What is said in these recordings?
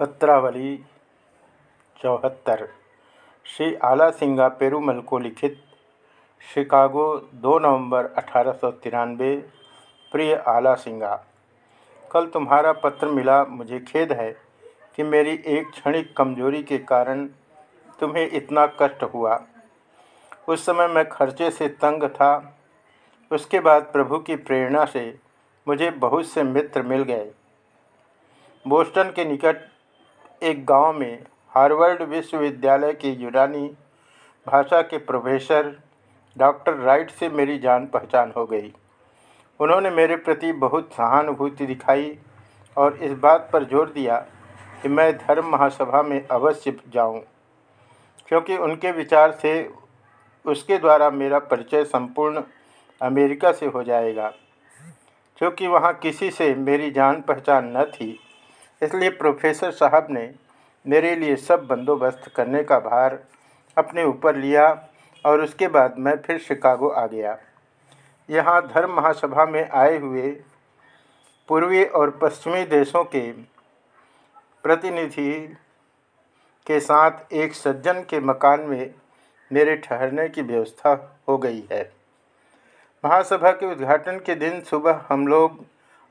पत्रावली, चौहत्तर। श्री आला सिंगा पेरूमल को लिखित, शिकागो 2 नवंबर अठारह सौ तिरानबे प्रिय आला सिंगा, कल तुम्हारा पत्र मिला, मुझे खेद है कि मेरी एक क्षणिक कमज़ोरी के कारण तुम्हें इतना कष्ट हुआ। उस समय मैं खर्चे से तंग था। उसके बाद प्रभु की प्रेरणा से मुझे बहुत से मित्र मिल गए। बोस्टन के निकट एक गाँव में हार्वर्ड विश्वविद्यालय के यूनानी भाषा के प्रोफेसर डॉक्टर राइट से मेरी जान पहचान हो गई। उन्होंने मेरे प्रति बहुत सहानुभूति दिखाई और इस बात पर ज़ोर दिया कि मैं धर्म महासभा में अवश्य जाऊँ, क्योंकि उनके विचार से उसके द्वारा मेरा परिचय संपूर्ण अमेरिका से हो जाएगा क्योंकि वहाँ किसी से मेरी जान पहचान न थी। इसलिए प्रोफेसर साहब ने मेरे लिए सब बंदोबस्त करने का भार अपने ऊपर लिया और उसके बाद मैं फिर शिकागो आ गया। यहाँ धर्म महासभा में आए हुए पूर्वी और पश्चिमी देशों के प्रतिनिधि के साथ एक सज्जन के मकान में मेरे ठहरने की व्यवस्था हो गई है। महासभा के उद्घाटन के दिन सुबह हम लोग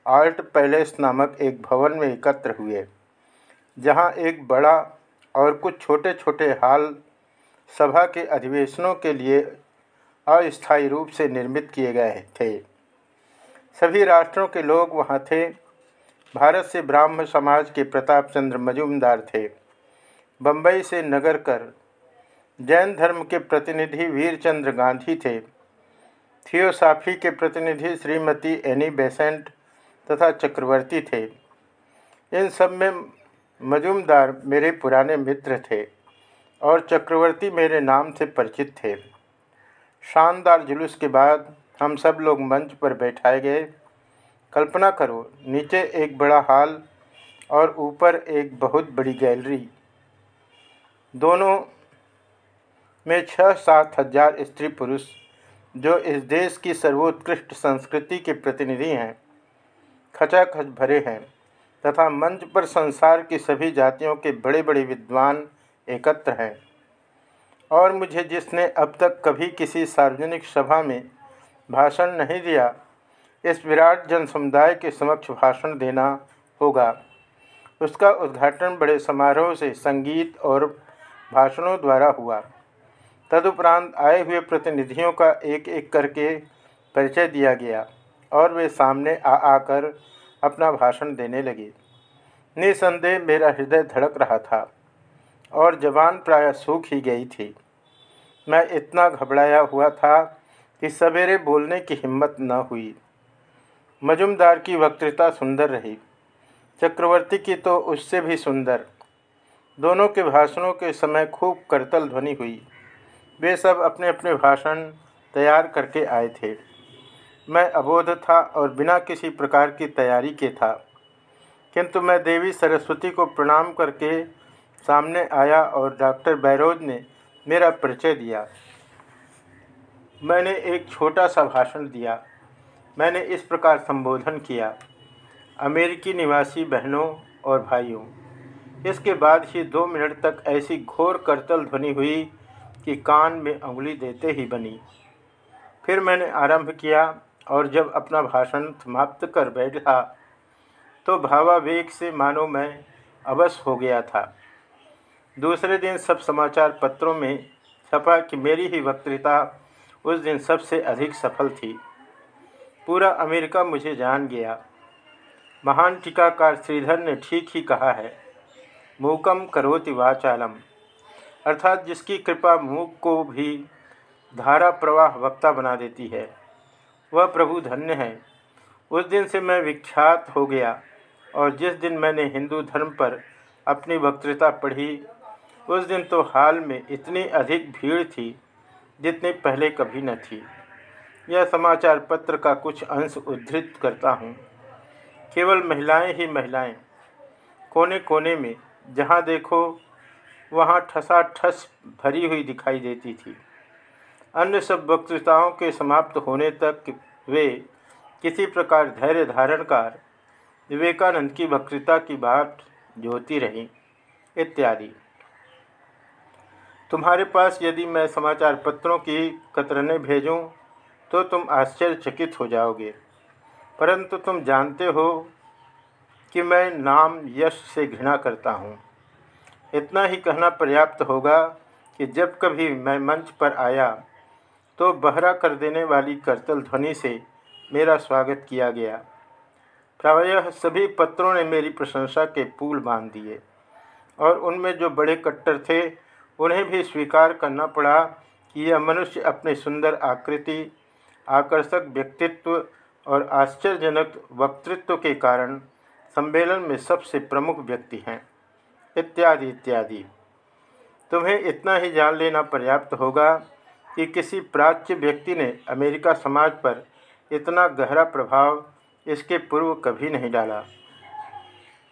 आर्ट पैलेस नामक एक भवन में एकत्र हुए, जहाँ एक बड़ा और कुछ छोटे छोटे हाल सभा के अधिवेशनों के लिए अस्थायी रूप से निर्मित किए गए थे। सभी राष्ट्रों के लोग वहाँ थे। भारत से ब्राह्म समाज के प्रताप चंद्र मजूमदार थे। बम्बई से नगरकर जैन धर्म के प्रतिनिधि वीरचंद्र गांधी थे। थियोसाफी के प्रतिनिधि श्रीमती एनी बेसेंट तथा चक्रवर्ती थे। इन सब में मजूमदार मेरे पुराने मित्र थे और चक्रवर्ती मेरे नाम से परिचित थे। शानदार जुलूस के बाद हम सब लोग मंच पर बैठाए गए। कल्पना करो, नीचे एक बड़ा हॉल और ऊपर एक बहुत बड़ी गैलरी। दोनों में छः सात हज़ार स्त्री पुरुष, जो इस देश की सर्वोत्कृष्ट संस्कृति के प्रतिनिधि हैं। खचाखच भरे हैं, तथा मंच पर संसार की सभी जातियों के बड़े बड़े विद्वान एकत्र हैं। और मुझे जिसने अब तक कभी किसी सार्वजनिक सभा में भाषण नहीं दिया, इस विराट जन समुदाय के समक्ष भाषण देना होगा। उसका उद्घाटन बड़े समारोह से संगीत और भाषणों द्वारा हुआ। तदुपरांत आए हुए प्रतिनिधियों का एक एक करके परिचय दिया गया। और वे सामने आ आकर अपना भाषण देने लगे। निसंदेह मेरा हृदय धड़क रहा था और जवान प्राय सूख ही गई थी। मैं इतना घबराया हुआ था कि सवेरे बोलने की हिम्मत न हुई। मजुमदार की वक्तृता सुंदर रही। चक्रवर्ती की तो उससे भी सुंदर। दोनों के भाषणों के समय खूब करतल ध्वनि हुई। वे सब अपने अपने भाषण तैयार करके आए थे। मैं अबोध था और बिना किसी प्रकार की तैयारी के था। किंतु मैं देवी सरस्वती को प्रणाम करके सामने आया और डॉक्टर बैरोज ने मेरा परिचय दिया। मैंने एक छोटा सा भाषण दिया। मैंने इस प्रकार संबोधन किया। अमेरिकी निवासी बहनों और भाइयों, इसके बाद ही दो मिनट तक ऐसी घोर करतल ध्वनि हुई कि कान में उंगली देते ही बनी। फिर मैंने आरंभ किया और जब अपना भाषण समाप्त कर बैठा तो भावावेग से मानो मैं अवश्य हो गया था। दूसरे दिन सब समाचार पत्रों में छपा कि मेरी ही वक्तृता उस दिन सबसे अधिक सफल थी। पूरा अमेरिका मुझे जान गया। महान टीकाकार श्रीधर ने ठीक ही कहा है, मूकम करोति वाचालम। अर्थात जिसकी कृपा मूक को भी धारा प्रवाह वक्ता बना देती है। वह प्रभु धन्य है। उस दिन से मैं विख्यात हो गया और जिस दिन मैंने हिंदू धर्म पर अपनी वक्तृता पढ़ी, उस दिन तो हाल में इतनी अधिक भीड़ थी जितनी पहले कभी न थी। यह समाचार पत्र का कुछ अंश उद्धृत करता हूँ। केवल महिलाएँ ही महिलाएँ। कोने कोने में जहाँ देखो, वहाँ ठसा ठस भरी हुई दिखाई देती थी। अन्य सब वक्तृताओं के समाप्त होने तक वे किसी प्रकार धैर्य धारण कर विवेकानंद की वक्तृता की बात जोती रहीं, इत्यादि। तुम्हारे पास यदि मैं समाचार पत्रों की कतरने भेजूं तो तुम आश्चर्यचकित हो जाओगे। परंतु तुम जानते हो कि मैं नाम यश से घृणा करता हूँ। इतना ही कहना पर्याप्त होगा कि जब कभी मैं मंच पर आया तो बहरा कर देने वाली करतल ध्वनि से मेरा स्वागत किया गया। प्रायः सभी पत्रों ने मेरी प्रशंसा के पुल बाँध दिए और उनमें जो बड़े कट्टर थे, उन्हें भी स्वीकार करना पड़ा कि यह मनुष्य अपने सुंदर आकृति, आकर्षक व्यक्तित्व और आश्चर्यजनक वक्तृत्व के कारण सम्मेलन में सबसे प्रमुख व्यक्ति हैं। इत्यादि इत्यादि। तुम्हें इतना ही जान लेना पर्याप्त होगा कि किसी प्राच्य व्यक्ति ने अमेरिका समाज पर इतना गहरा प्रभाव इसके पूर्व कभी नहीं डाला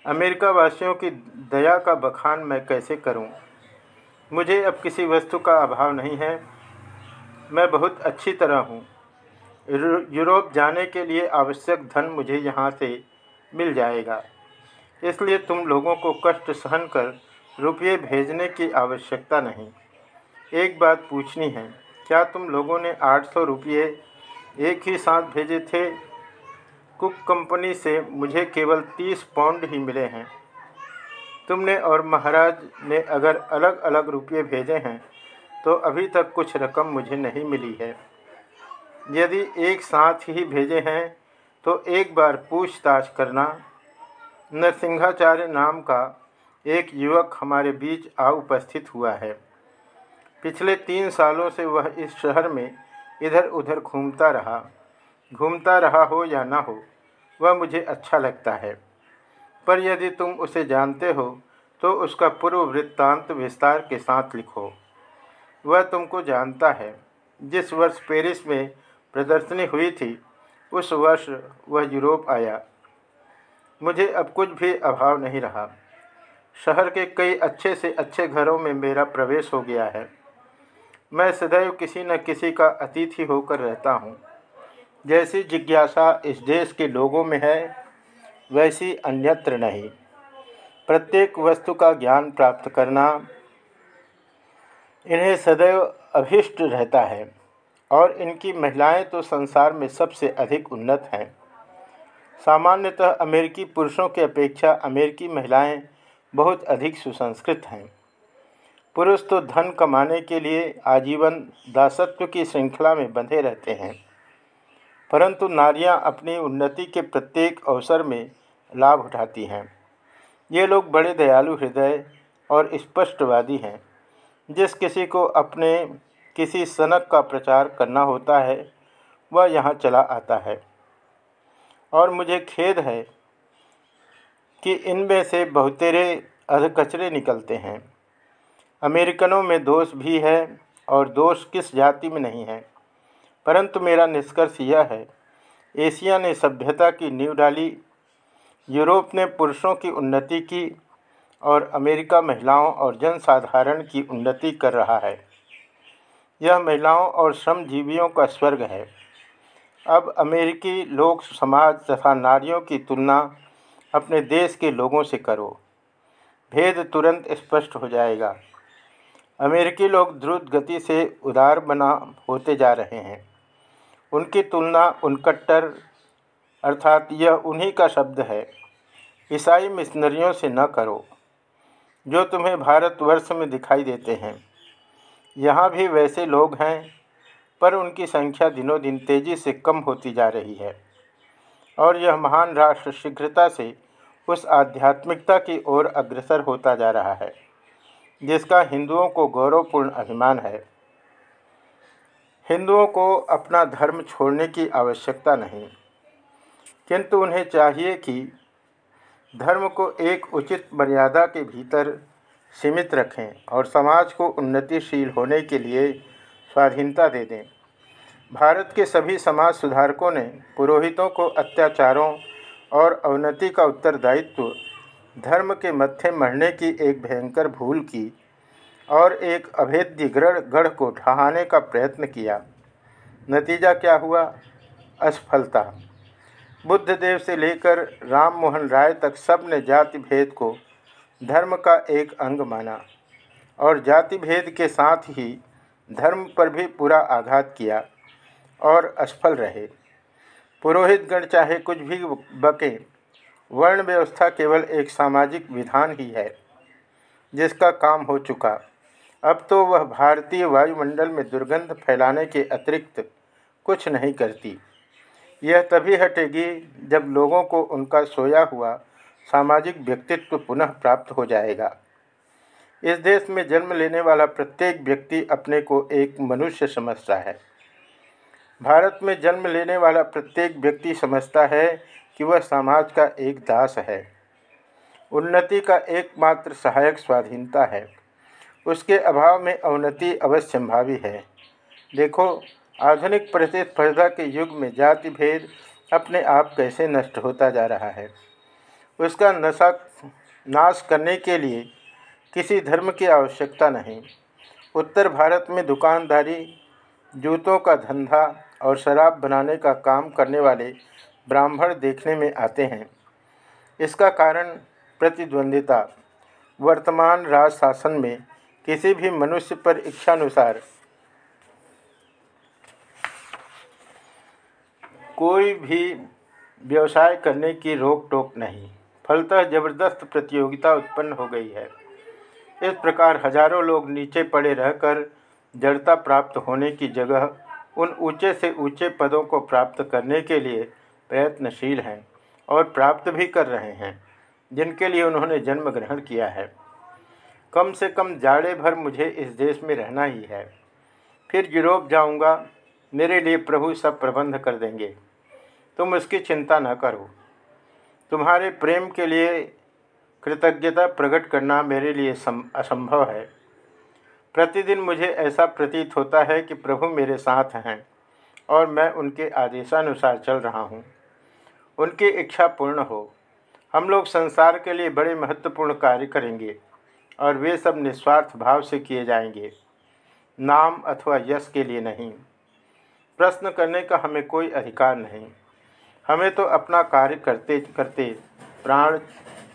अमेरिका वासियों की दया का बखान मैं कैसे करूँ? मुझे अब किसी वस्तु का अभाव नहीं है मैं बहुत अच्छी तरह हूँ। यूरोप जाने के लिए आवश्यक धन मुझे यहाँ से मिल जाएगा इसलिए तुम लोगों को कष्ट सहन कर रुपये भेजने की आवश्यकता नहीं एक बात पूछनी है क्या तुम लोगों ने आठ सौ रुपये एक ही साथ भेजे थे? कुक कंपनी से मुझे केवल तीस पाउंड ही मिले हैं। तुमने और महाराज ने अगर अलग अलग रुपये भेजे हैं तो अभी तक कुछ रकम मुझे नहीं मिली है। यदि एक साथ ही भेजे हैं तो एक बार पूछताछ करना। नरसिंहाचार्य नाम का एक युवक हमारे बीच आ उपस्थित हुआ है। पिछले तीन सालों से वह इस शहर में इधर उधर घूमता रहा। घूमता रहा हो या ना हो, वह मुझे अच्छा लगता है। पर यदि तुम उसे जानते हो तो उसका पूर्व वृत्तांत विस्तार के साथ लिखो। वह तुमको जानता है। जिस वर्ष पेरिस में प्रदर्शनी हुई थी, उस वर्ष वह यूरोप आया। मुझे अब कुछ भी अभाव नहीं रहा। शहर के कई अच्छे से अच्छे घरों में मेरा प्रवेश हो गया है। मैं सदैव किसी न किसी का अतिथि होकर रहता हूँ। जैसी जिज्ञासा इस देश के लोगों में है, वैसी अन्यत्र नहीं। प्रत्येक वस्तु का ज्ञान प्राप्त करना इन्हें सदैव अभिष्ट रहता है, और इनकी महिलाएँ तो संसार में सबसे अधिक उन्नत हैं। सामान्यतः अमेरिकी पुरुषों की अपेक्षा अमेरिकी महिलाएँ बहुत अधिक सुसंस्कृत हैं। पुरुष तो धन कमाने के लिए आजीवन दासत्व की श्रृंखला में बंधे रहते हैं। परंतु नारियाँ अपनी उन्नति के प्रत्येक अवसर में लाभ उठाती हैं। ये लोग बड़े दयालु हृदय और स्पष्टवादी हैं। जिस किसी को अपने किसी सनक का प्रचार करना होता है, वह यहाँ चला आता है। और मुझे खेद है कि इनमें से बहुतेरे अधकचरे निकलते हैं। अमेरिकनों में दोष भी है और दोष किस जाति में नहीं है। परंतु मेरा निष्कर्ष यह है, एशिया ने सभ्यता की नींव डाली, यूरोप ने पुरुषों की उन्नति की और अमेरिका महिलाओं और जनसाधारण की उन्नति कर रहा है। यह महिलाओं और श्रमजीवियों का स्वर्ग है। अब अमेरिकी लोक समाज तथा नारियों की तुलना अपने देश के लोगों से करो। भेद तुरंत स्पष्ट हो जाएगा। अमेरिकी लोग द्रुत गति से उदार बना होते जा रहे हैं। उनकी तुलना उनकट्टर, अर्थात यह उन्हीं का शब्द है, ईसाई मिशनरियों से न करो, जो तुम्हें भारतवर्ष में दिखाई देते हैं। यहाँ भी वैसे लोग हैं, पर उनकी संख्या दिनों दिन तेज़ी से कम होती जा रही है। और यह महान राष्ट्र शीघ्रता से उस आध्यात्मिकता की ओर अग्रसर होता जा रहा है। जिसका हिंदुओं को गौरवपूर्ण अभिमान है। हिंदुओं को अपना धर्म छोड़ने की आवश्यकता नहीं, किंतु उन्हें चाहिए कि धर्म को एक उचित मर्यादा के भीतर सीमित रखें और समाज को उन्नतिशील होने के लिए स्वाधीनता दे दें। भारत के सभी समाज सुधारकों ने पुरोहितों को अत्याचारों और अवनति का उत्तरदायित्व धर्म के मत्थे मरने की एक भयंकर भूल की और एक अभेद्य गढ़ गढ़ को ढहाने का प्रयत्न किया। नतीजा क्या हुआ? असफलता। बुद्धदेव से लेकर राम मोहन राय तक सबने जाति भेद को धर्म का एक अंग माना और जाति भेद के साथ ही धर्म पर भी पूरा आघात किया और असफल रहे। पुरोहित गण चाहे कुछ भी बके वर्ण व्यवस्था केवल एक सामाजिक विधान ही है, जिसका काम हो चुका। अब तो वह भारतीय वायुमंडल में दुर्गंध फैलाने के अतिरिक्त कुछ नहीं करती। यह तभी हटेगी जब लोगों को उनका सोया हुआ सामाजिक व्यक्तित्व पुनः प्राप्त हो जाएगा। इस देश में जन्म लेने वाला प्रत्येक व्यक्ति अपने को एक मनुष्य समझता है। भारत में जन्म लेने वाला प्रत्येक व्यक्ति समझता है कि वह समाज का एक दास है। उन्नति का एकमात्र सहायक स्वाधीनता है। उसके अभाव में अवनति अवश्य संभावी है। देखो, आधुनिक प्रतिस्पर्धा के युग में जाति भेद अपने आप कैसे नष्ट होता जा रहा है? उसका नशा, नाश करने के लिए किसी धर्म की आवश्यकता नहीं। उत्तर भारत में दुकानदारी, जूतों का धंधा और शराब बनाने का काम करने वाले ब्राह्मण देखने में आते हैं। इसका कारण प्रतिद्वंदिता। वर्तमान राज शासन में किसी भी मनुष्य पर इच्छानुसार कोई भी व्यवसाय करने की रोक टोक नहीं। फलतः ज़बरदस्त प्रतियोगिता उत्पन्न हो गई है। इस प्रकार हज़ारों लोग नीचे पड़े रहकर जड़ता प्राप्त होने की जगह उन ऊँचे से ऊँचे पदों को प्राप्त करने के लिए प्रयत्नशील हैं और प्राप्त भी कर रहे हैं, जिनके लिए उन्होंने जन्म ग्रहण किया है। कम से कम जाड़े भर मुझे इस देश में रहना ही है। फिर यूरोप जाऊँगा, मेरे लिए प्रभु सब प्रबंध कर देंगे। तुम उसकी चिंता न करो। तुम्हारे प्रेम के लिए कृतज्ञता प्रकट करना मेरे लिए असंभव है। प्रतिदिन मुझे ऐसा प्रतीत होता है कि प्रभु मेरे साथ हैं और मैं उनके आदेशानुसार चल रहा हूँ। उनकी इच्छा पूर्ण हो। हम लोग संसार के लिए बड़े महत्वपूर्ण कार्य करेंगे और वे सब निस्वार्थ भाव से किए जाएँगे। नाम अथवा यश के लिए नहीं। प्रश्न करने का हमें कोई अधिकार नहीं। हमें तो अपना कार्य करते करते प्राण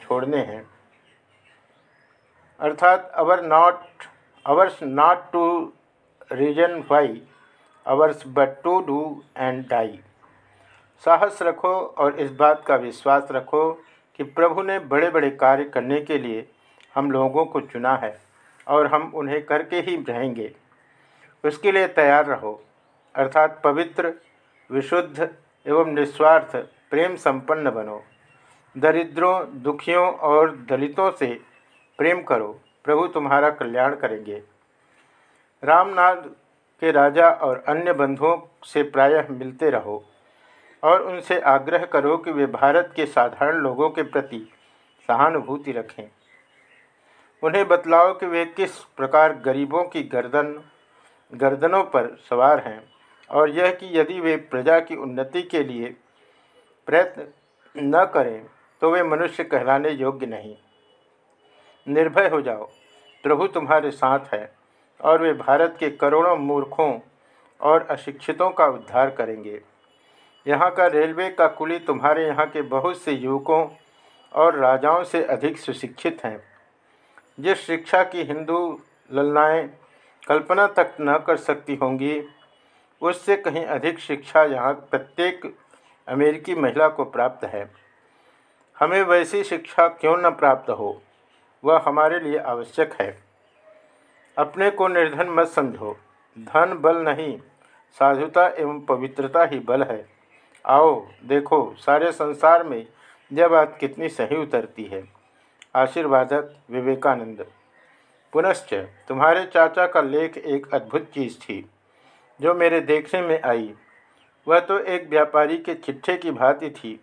छोड़ने हैं। अर्थात, our not, ours not to reason why, ours but to do and die. साहस रखो और इस बात का विश्वास रखो कि प्रभु ने बड़े बड़े कार्य करने के लिए हम लोगों को चुना है और हम उन्हें करके ही रहेंगे। उसके लिए तैयार रहो। अर्थात पवित्र, विशुद्ध एवं निस्वार्थ, प्रेम संपन्न बनो। दरिद्रों, दुखियों और दलितों से प्रेम करो। प्रभु तुम्हारा कल्याण करेंगे। रामनाथ के राजा और अन्य बंधुओं से प्रायः मिलते रहो। और उनसे आग्रह करो कि वे भारत के साधारण लोगों के प्रति सहानुभूति रखें। उन्हें बतलाओ कि वे किस प्रकार गरीबों की गर्दन, गर्दनों पर सवार हैं और यह कि यदि वे प्रजा की उन्नति के लिए प्रयत्न न करें तो वे मनुष्य कहलाने योग्य नहीं। निर्भय हो जाओ, प्रभु तुम्हारे साथ है और वे भारत के करोड़ों मूर्खों और अशिक्षितों का उद्धार करेंगे। यहाँ का रेलवे का कुली तुम्हारे यहाँ के बहुत से युवकों और राजाओं से अधिक सुशिक्षित हैं। जिस शिक्षा की हिंदू ललनाएँ कल्पना तक न कर सकती होंगी, उससे कहीं अधिक शिक्षा यहाँ प्रत्येक अमेरिकी महिला को प्राप्त है। हमें वैसी शिक्षा क्यों न प्राप्त हो, वह हमारे लिए आवश्यक है। अपने को निर्धन मत समझो। धन बल नहीं, साधुता एवं पवित्रता ही बल है। आओ, देखो, सारे संसार में यह बात कितनी सही उतरती है। आशीर्वादक विवेकानंद। पुनश्च, तुम्हारे चाचा का लेख एक अद्भुत चीज़ थी, जो मेरे देखने में आई। वह तो एक व्यापारी के चिट्ठे की भांति थी,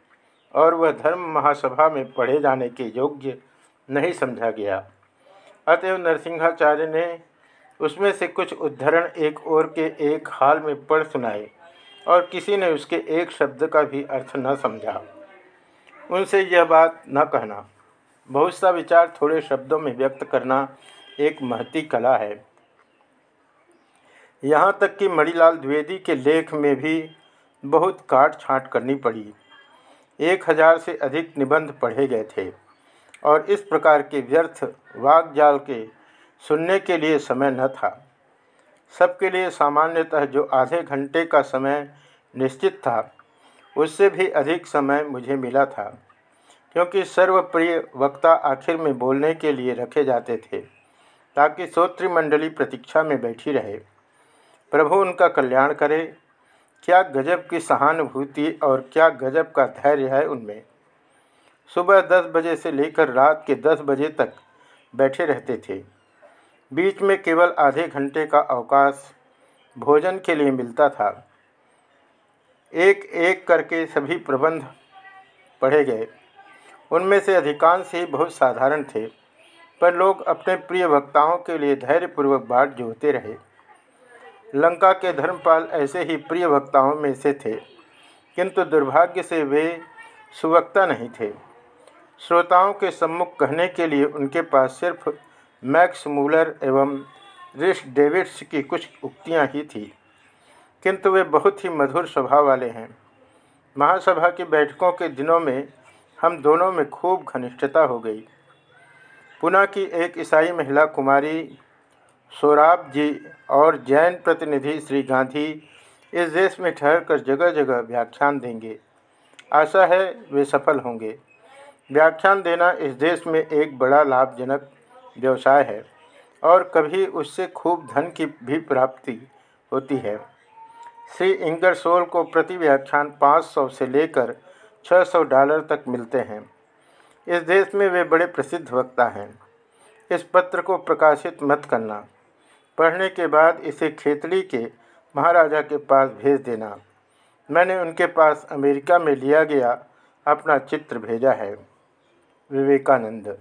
और वह धर्म महासभा में पढ़े जाने के योग्य नहीं समझा गया। अतएव नरसिंहाचार्य ने उसमें से कुछ उद्धरण एक और के एक हाल में पढ़ सुनाए। और किसी ने उसके एक शब्द का भी अर्थ न समझा। उनसे यह बात न कहना। बहुत सा विचार थोड़े शब्दों में व्यक्त करना एक महती कला है। यहाँ तक कि मणिलाल द्विवेदी के लेख में भी बहुत काट छाँट करनी पड़ी। एक हज़ार से अधिक निबंध पढ़े गए थे और इस प्रकार के व्यर्थ वागजाल के सुनने के लिए समय न था। सबके लिए सामान्यतः जो आधे घंटे का समय निश्चित था, उससे भी अधिक समय मुझे मिला था, क्योंकि सर्वप्रिय वक्ता आखिर में बोलने के लिए रखे जाते थे, ताकि श्रोतृमंडली प्रतीक्षा में बैठी रहे। प्रभु उनका कल्याण करे। क्या गजब की सहानुभूति और क्या गजब का धैर्य है उनमें। सुबह दस बजे से लेकर रात के दस बजे तक बैठे रहते थे। बीच में केवल आधे घंटे का अवकाश भोजन के लिए मिलता था। एक एक करके सभी प्रबंध पढ़े गए। उनमें से अधिकांश ही बहुत साधारण थे, पर लोग अपने प्रिय वक्ताओं के लिए धैर्यपूर्वक बाट जोते रहे। लंका के धर्मपाल ऐसे ही प्रिय वक्ताओं में से थे, किंतु दुर्भाग्य से वे सुवक्ता नहीं थे। श्रोताओं के सम्मुख कहने के लिए उनके पास सिर्फ़ मैक्स मूलर एवं रिश डेविड्स की कुछ उक्तियाँ ही थी, किंतु वे बहुत ही मधुर स्वभाव वाले हैं। महासभा की बैठकों के दिनों में हम दोनों में खूब घनिष्ठता हो गई। पुणे की एक ईसाई महिला कुमारी सोराब जी और जैन प्रतिनिधि श्री गांधी इस देश में ठहरकर जगह जगह व्याख्यान देंगे। आशा है वे सफल होंगे। व्याख्यान देना इस देश में एक बड़ा लाभजनक व्यवसाय है और कभी उससे खूब धन की भी प्राप्ति होती है। श्री इंगरसोल को प्रति व्याख्यान 500 से लेकर 600 डॉलर तक मिलते हैं। इस देश में वे बड़े प्रसिद्ध वक्ता हैं। इस पत्र को प्रकाशित मत करना। पढ़ने के बाद इसे खेतड़ी के महाराजा के पास भेज देना। मैंने उनके पास अमेरिका में लिया गया अपना चित्र भेजा है। विवेकानंद